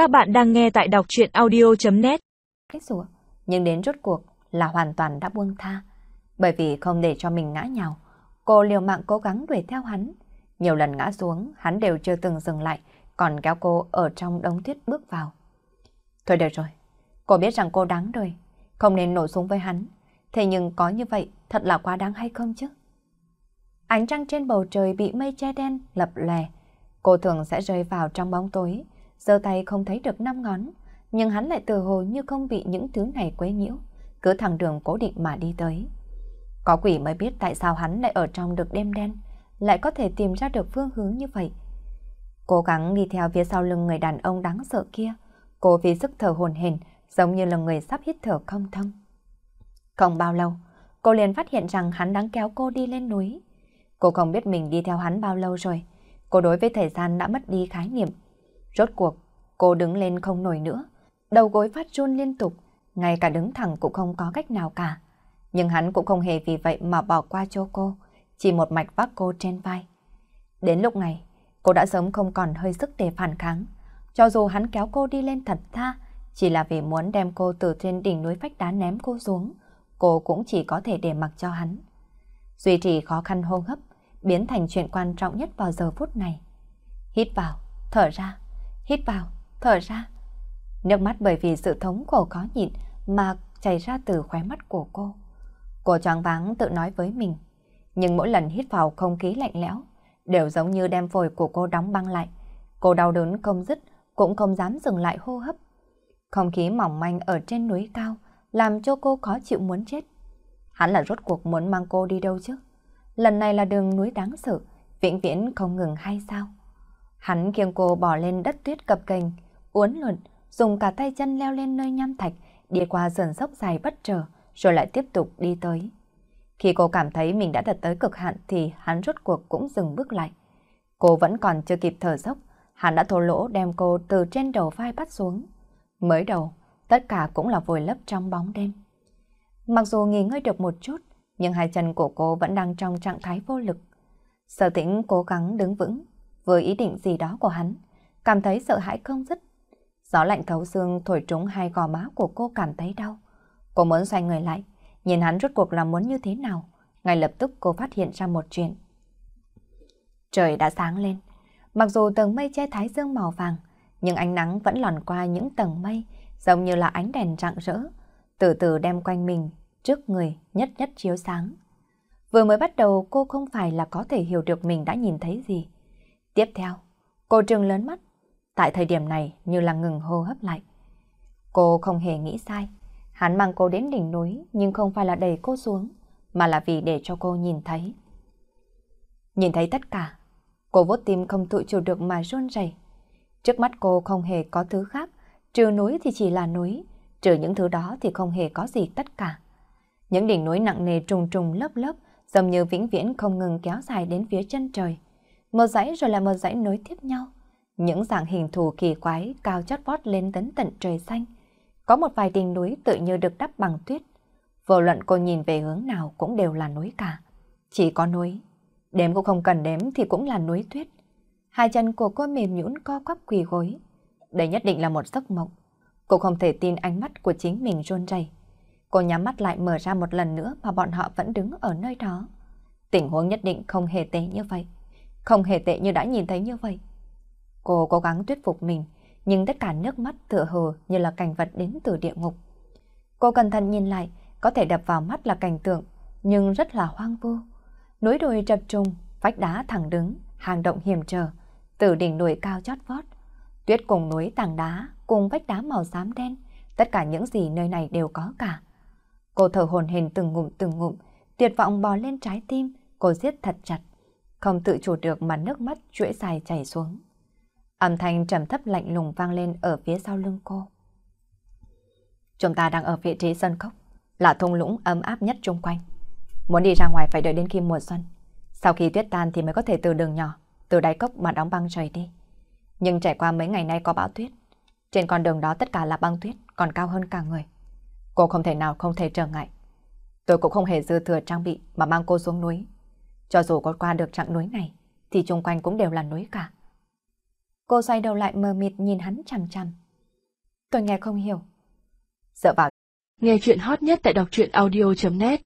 Các bạn đang nghe tại đọc chuyện audio.net Cách nhưng đến rốt cuộc là hoàn toàn đã buông tha. Bởi vì không để cho mình ngã nhào, cô liều mạng cố gắng đuổi theo hắn. Nhiều lần ngã xuống, hắn đều chưa từng dừng lại, còn kéo cô ở trong đống tuyết bước vào. Thôi được rồi, cô biết rằng cô đáng đời, không nên nổ súng với hắn. Thế nhưng có như vậy thật là quá đáng hay không chứ? Ánh trăng trên bầu trời bị mây che đen lập lè. Cô thường sẽ rơi vào trong bóng tối, giơ tay không thấy được năm ngón, nhưng hắn lại tự hồ như không bị những thứ này quấy nhiễu, cứ thẳng đường cố định mà đi tới. Có quỷ mới biết tại sao hắn lại ở trong được đêm đen, lại có thể tìm ra được phương hướng như vậy. Cố gắng đi theo phía sau lưng người đàn ông đáng sợ kia, cô vì sức thở hồn hển, giống như là người sắp hít thở không thông. Không bao lâu, cô liền phát hiện rằng hắn đang kéo cô đi lên núi. Cô không biết mình đi theo hắn bao lâu rồi. Cô đối với thời gian đã mất đi khái niệm. Rốt cuộc, cô đứng lên không nổi nữa. Đầu gối phát run liên tục, ngay cả đứng thẳng cũng không có cách nào cả. Nhưng hắn cũng không hề vì vậy mà bỏ qua cho cô, chỉ một mạch vác cô trên vai. Đến lúc này, cô đã sớm không còn hơi sức để phản kháng. Cho dù hắn kéo cô đi lên thật tha, chỉ là vì muốn đem cô từ trên đỉnh núi vách đá ném cô xuống, cô cũng chỉ có thể để mặc cho hắn. Duy trì khó khăn hô hấp, biến thành chuyện quan trọng nhất vào giờ phút này. Hít vào, thở ra, hít vào, thở ra. Nước mắt bởi vì sự thống khổ khó nhịn mà chảy ra từ khóe mắt của cô. Cô choáng váng tự nói với mình, nhưng mỗi lần hít vào không khí lạnh lẽo, đều giống như đem phổi của cô đóng băng lại. Cô đau đớn không dứt, cũng không dám dừng lại hô hấp. Không khí mỏng manh ở trên núi cao, làm cho cô khó chịu muốn chết. Hắn là rốt cuộc muốn mang cô đi đâu chứ? Lần này là đường núi đáng sợ, vĩnh viễn không ngừng hay sao? Hắn khiêng cô bỏ lên đất tuyết cập kềnh, uốn lượn, dùng cả tay chân leo lên nơi nham thạch, đi qua sườn dốc dài bất trở, rồi lại tiếp tục đi tới. Khi cô cảm thấy mình đã đạt tới cực hạn thì hắn rốt cuộc cũng dừng bước lại. Cô vẫn còn chưa kịp thở dốc, hắn đã thô lỗ đem cô từ trên đầu vai bắt xuống. Mới đầu, tất cả cũng là vùi lấp trong bóng đêm. Mặc dù nghỉ ngơi được một chút, nhưng hai chân của cô vẫn đang trong trạng thái vô lực. Sở tĩnh cố gắng đứng vững, với ý định gì đó của hắn, cảm thấy sợ hãi không dứt. Gió lạnh thấu xương thổi trúng hai gò má của cô cảm thấy đau. Cô muốn xoay người lại, nhìn hắn rốt cuộc là muốn như thế nào. Ngay lập tức cô phát hiện ra một chuyện. Trời đã sáng lên, mặc dù tầng mây che thái dương màu vàng, nhưng ánh nắng vẫn lòn qua những tầng mây, giống như là ánh đèn rạng rỡ, từ từ đem quanh mình, trước người nhất nhất chiếu sáng. Vừa mới bắt đầu cô không phải là có thể hiểu được mình đã nhìn thấy gì. Tiếp theo, cô trừng lớn mắt, tại thời điểm này như là ngừng hô hấp lại. Cô không hề nghĩ sai, hắn mang cô đến đỉnh núi nhưng không phải là đẩy cô xuống, mà là vì để cho cô nhìn thấy. Nhìn thấy tất cả, cô vốt tim không tự chủ được mà run rẩy. Trước mắt cô không hề có thứ khác, trừ núi thì chỉ là núi, trừ những thứ đó thì không hề có gì tất cả. Những đỉnh núi nặng nề trùng trùng lớp lớp, giống như vĩnh viễn không ngừng kéo dài đến phía chân trời. Một dãy rồi là một dãy nối tiếp nhau. Những dạng hình thù kỳ quái, cao chót vót lên đến tận trời xanh. Có một vài đỉnh núi tự như được đắp bằng tuyết. Vô luận cô nhìn về hướng nào cũng đều là núi cả. Chỉ có núi. Đếm cũng không cần đếm thì cũng là núi tuyết. Hai chân của cô mềm nhũn co quắp quỳ gối. Đây nhất định là một giấc mộng. Cô không thể tin ánh mắt của chính mình run rẩy. Cô nhắm mắt lại mở ra một lần nữa mà bọn họ vẫn đứng ở nơi đó. Tình huống nhất định không hề tệ như vậy. Không hề tệ như đã nhìn thấy như vậy. Cô cố gắng thuyết phục mình, nhưng tất cả nước mắt tựa hồ như là cảnh vật đến từ địa ngục. Cô cẩn thận nhìn lại, có thể đập vào mắt là cảnh tượng, nhưng rất là hoang vu. Núi đồi chập trùng, vách đá thẳng đứng, hang động hiểm trở, từ đỉnh núi cao chót vót. Tuyết cùng núi tảng đá, cùng vách đá màu xám đen, tất cả những gì nơi này đều có cả. Cô thở hồn hển từng ngụm từng ngụm, tuyệt vọng bò lên trái tim, cô siết thật chặt. Không tự chủ được mà nước mắt chuỗi dài chảy xuống. Âm thanh trầm thấp lạnh lùng vang lên ở phía sau lưng cô. Chúng ta đang ở vị trí sân cốc, là thung lũng ấm áp nhất chung quanh. Muốn đi ra ngoài phải đợi đến khi mùa xuân. Sau khi tuyết tan thì mới có thể từ đường nhỏ, từ đáy cốc mà đóng băng rời đi. Nhưng trải qua mấy ngày nay có bão tuyết. Trên con đường đó tất cả là băng tuyết, còn cao hơn cả người. Cô không thể nào không thể trở ngại. Tôi cũng không hề dư thừa trang bị mà mang cô xuống núi. Cho dù có qua được chặng núi này, thì chung quanh cũng đều là núi cả. Cô xoay đầu lại mờ mịt nhìn hắn chằm chằm. Tôi nghe không hiểu. Dựa vào. Nghe chuyện hot nhất tại đọc truyện audio.net